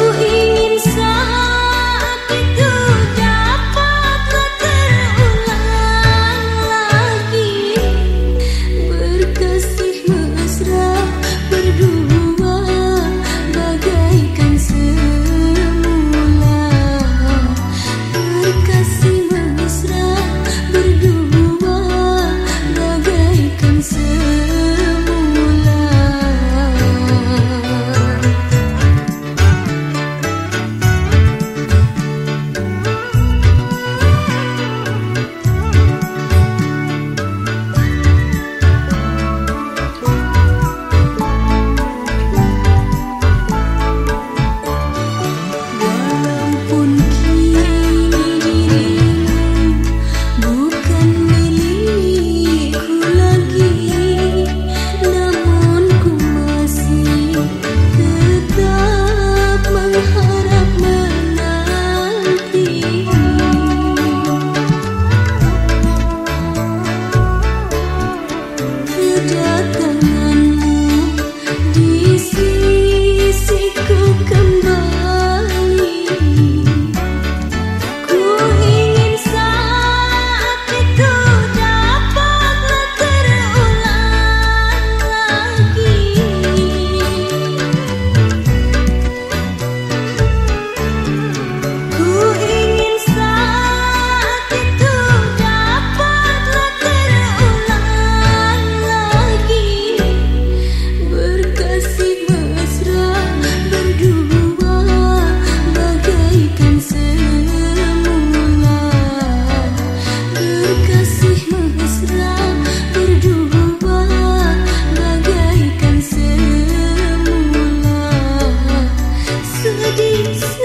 you? the deep.